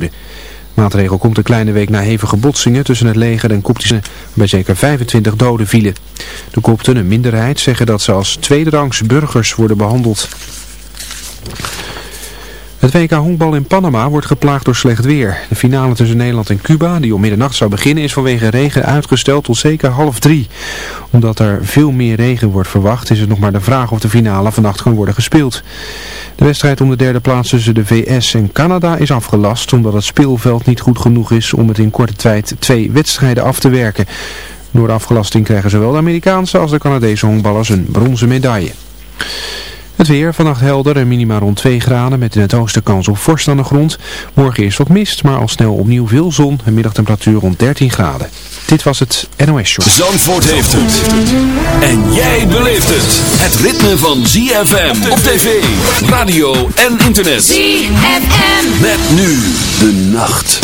De maatregel komt een kleine week na hevige botsingen tussen het leger en Koptische, waarbij zeker 25 doden vielen. De Kopten, een minderheid, zeggen dat ze als tweederangs burgers worden behandeld. Het WK honkbal in Panama wordt geplaagd door slecht weer. De finale tussen Nederland en Cuba, die om middernacht zou beginnen, is vanwege regen uitgesteld tot zeker half drie. Omdat er veel meer regen wordt verwacht, is het nog maar de vraag of de finale vannacht kan worden gespeeld. De wedstrijd om de derde plaats tussen de VS en Canada is afgelast, omdat het speelveld niet goed genoeg is om het in korte tijd twee wedstrijden af te werken. Door de afgelasting krijgen zowel de Amerikaanse als de Canadese honkballers een bronzen medaille. Het weer, vannacht helder en minima rond 2 graden met in het oosten kans op vorst aan de grond. Morgen is wat mist, maar al snel opnieuw veel zon en middagtemperatuur rond 13 graden. Dit was het NOS Show. Zandvoort heeft het. En jij beleeft het. Het ritme van ZFM op tv, radio en internet. ZFM. Met nu de nacht.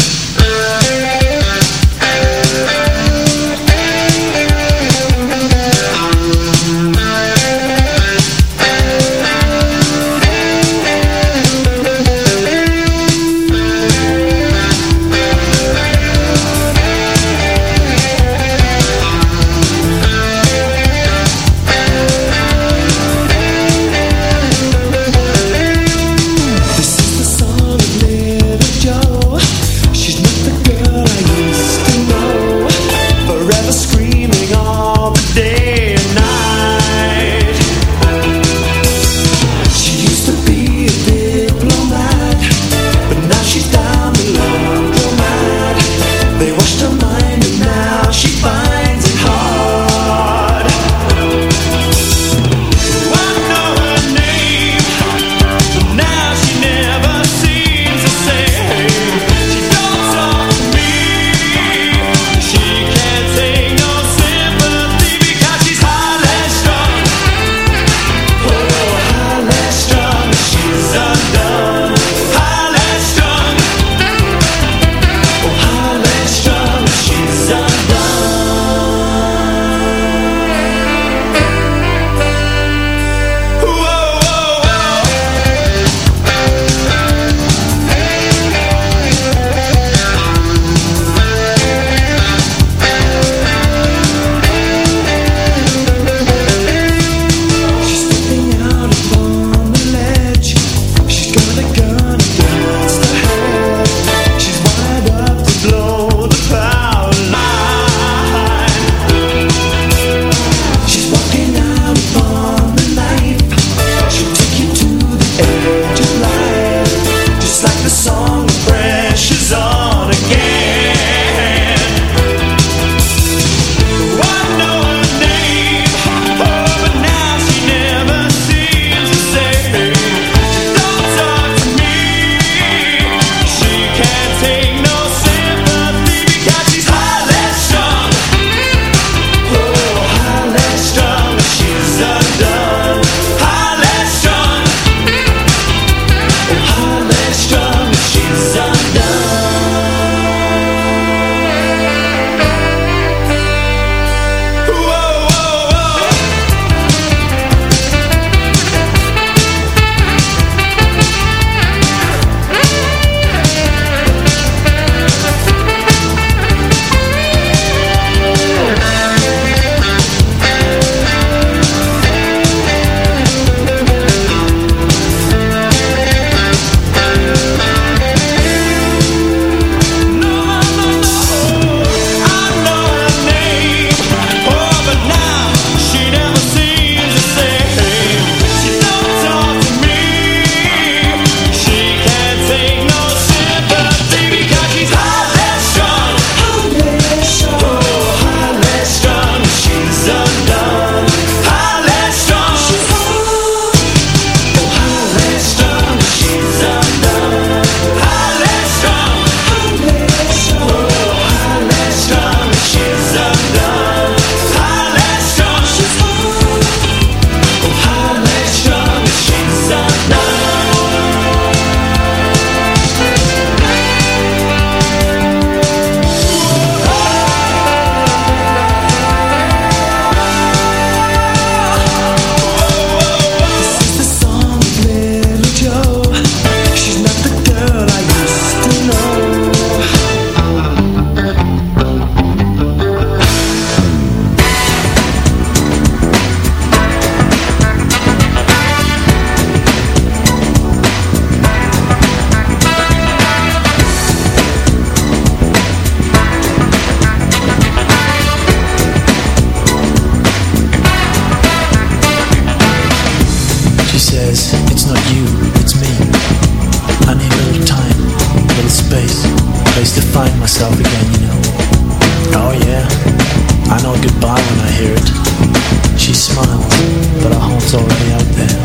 already out there,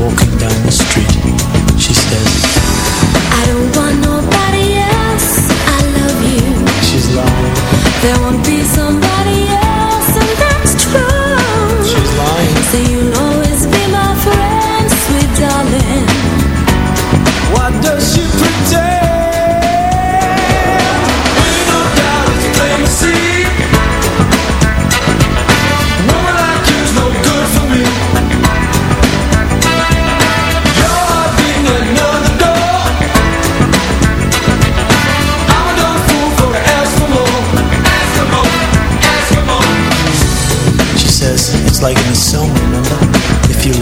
walking down the street. She says.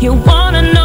You wanna know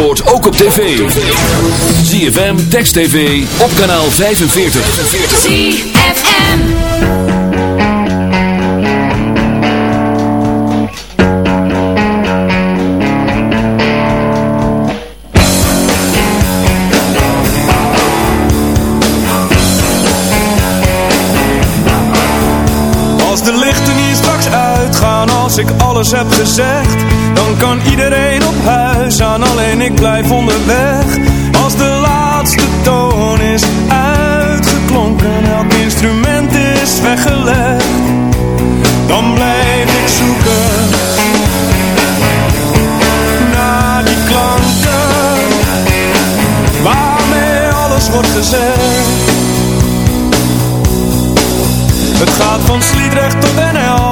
Zandvoort ook op tv. ZFM, Text TV, op kanaal 45. ZFM. Als de lichten hier straks uitgaan, als ik alles heb gezegd alleen ik blijf onderweg. Als de laatste toon is uitgeklonken, elk instrument is weggelegd. Dan blijf ik zoeken Naar die klanken Waarmee alles wordt gezegd. Het gaat van Sliedrecht tot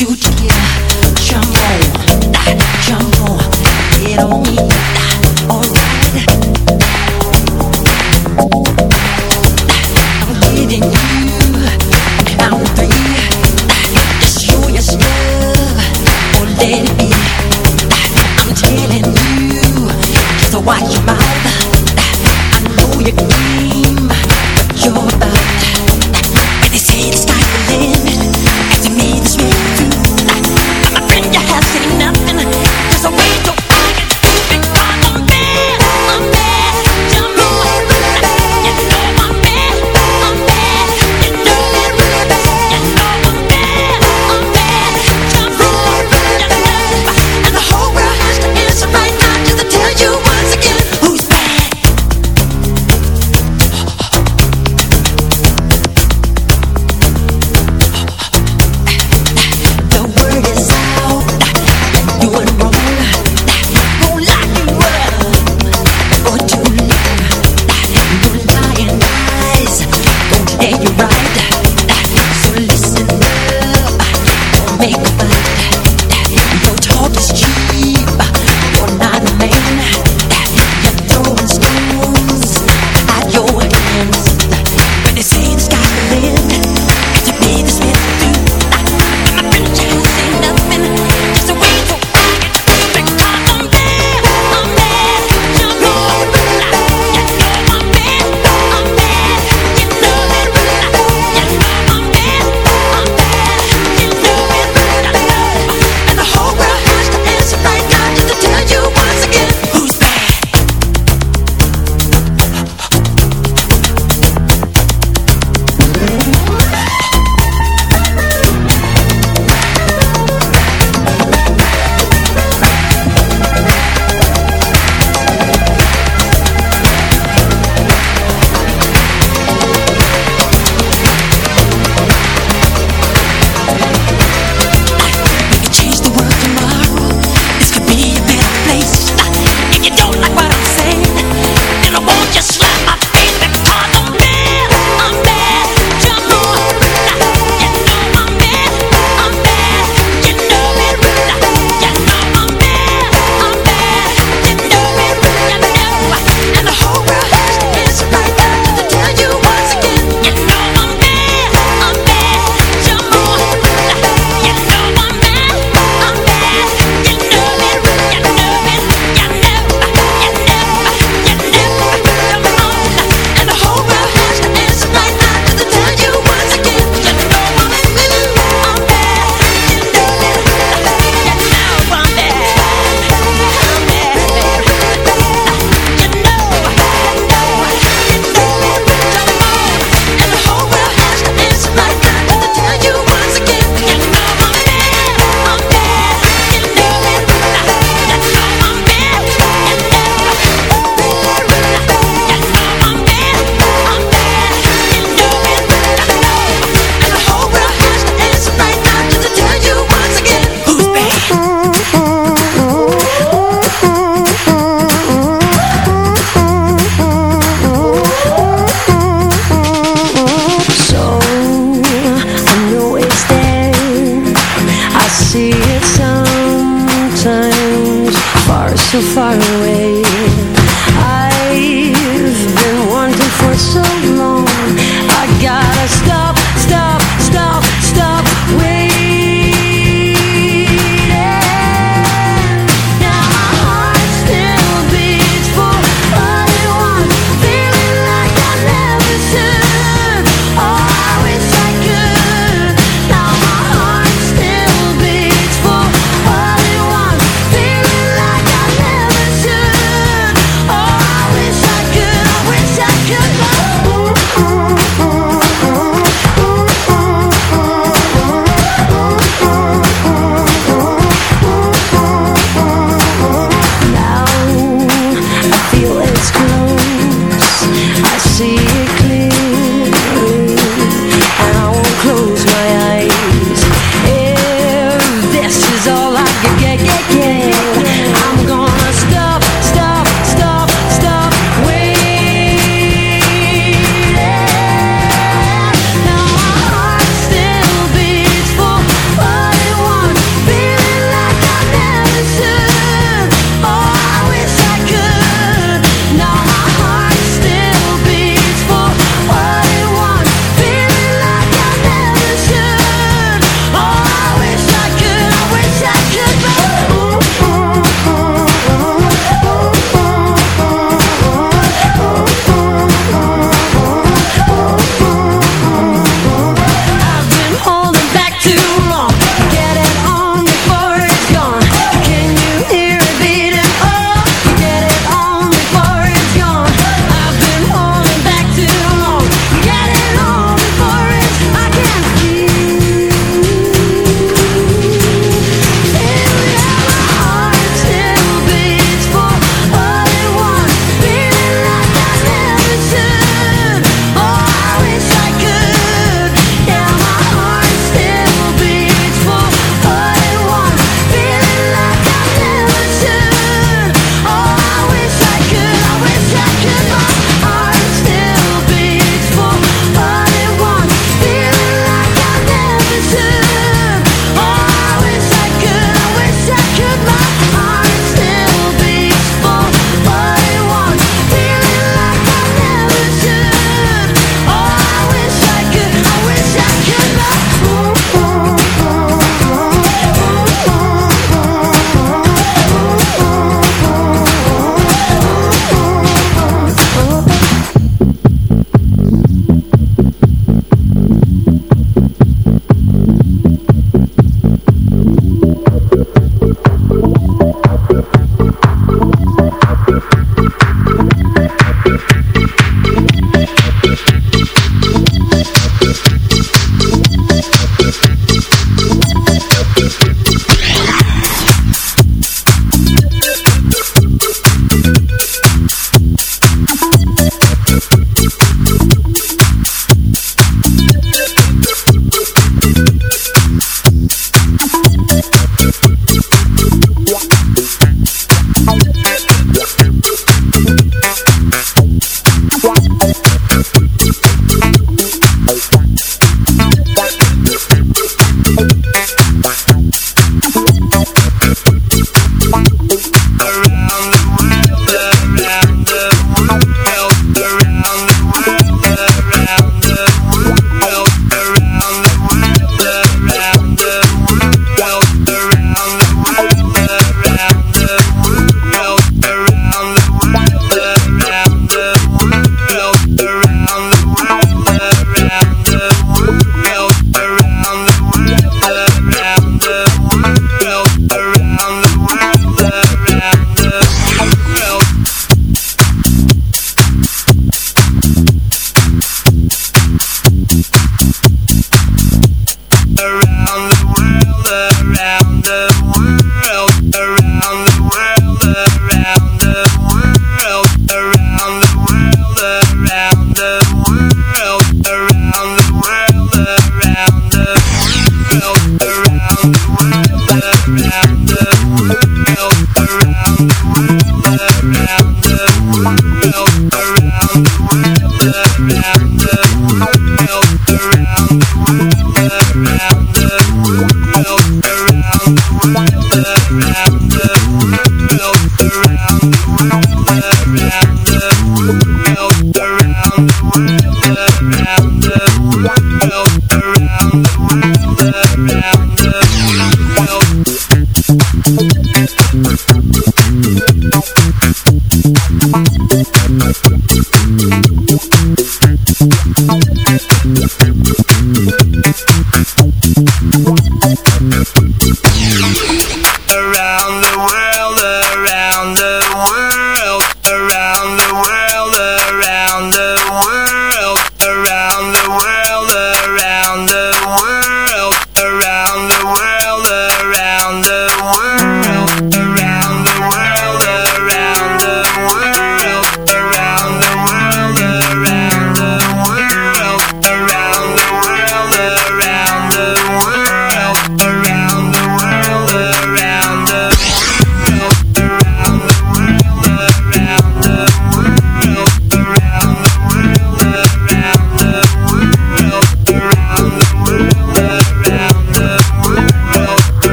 you to. so far away.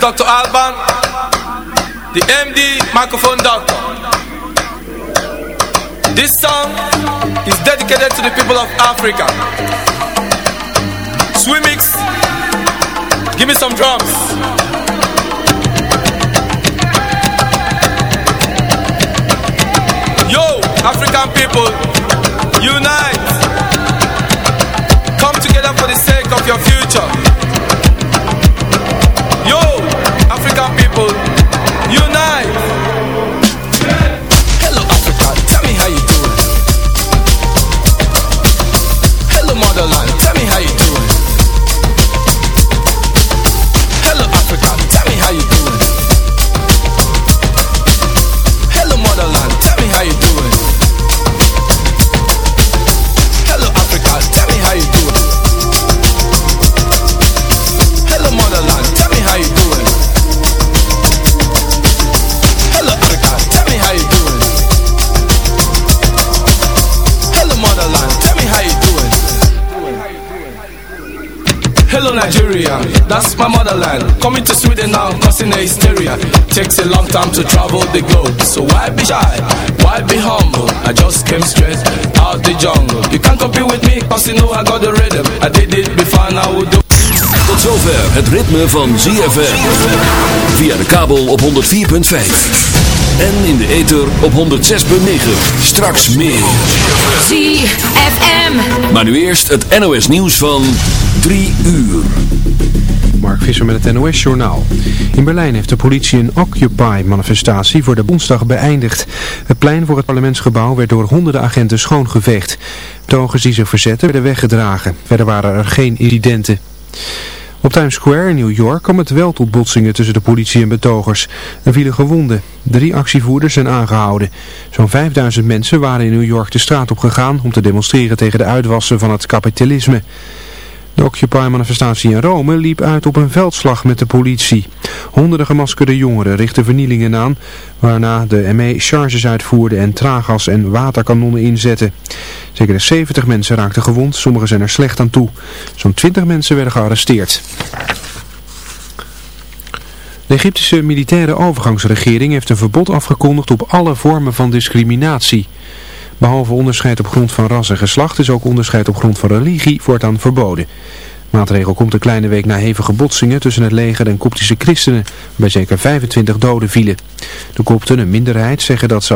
Dr. Alban, the MD microphone doctor. This song is dedicated to the people of Africa. Swimix, give me some drums. My motherland Coming to Sweden now, causing a hysteria Takes a long time to travel the globe So why be shy, why be humble I just came straight out the jungle You can't compete with me, cause you know I got the rhythm I did it before, now we'll do Tot zover het ritme van ZFM. Via de kabel op 104.5. En in de ether op 106.9. Straks meer. ZFM. Maar nu eerst het NOS nieuws van 3 uur. Mark Visser met het NOS-journaal. In Berlijn heeft de politie een Occupy-manifestatie voor de Bondsdag beëindigd. Het plein voor het parlementsgebouw werd door honderden agenten schoongeveegd. Betogers die zich verzetten werden weggedragen. Verder waren er geen incidenten. Op Times Square in New York kwam het wel tot botsingen tussen de politie en betogers. Er vielen gewonden. Drie actievoerders zijn aangehouden. Zo'n 5000 mensen waren in New York de straat op gegaan om te demonstreren tegen de uitwassen van het kapitalisme. De Occupy-manifestatie in Rome liep uit op een veldslag met de politie. Honderden gemaskerde jongeren richtten vernielingen aan, waarna de ME charges uitvoerde en traaggas en waterkanonnen inzette. Zeker 70 mensen raakten gewond, sommigen zijn er slecht aan toe. Zo'n 20 mensen werden gearresteerd. De Egyptische militaire overgangsregering heeft een verbod afgekondigd op alle vormen van discriminatie. Behalve onderscheid op grond van ras en geslacht is ook onderscheid op grond van religie voortaan verboden. De maatregel komt een kleine week na hevige botsingen tussen het leger en koptische christenen, waarbij zeker 25 doden vielen. De kopten, een minderheid, zeggen dat ze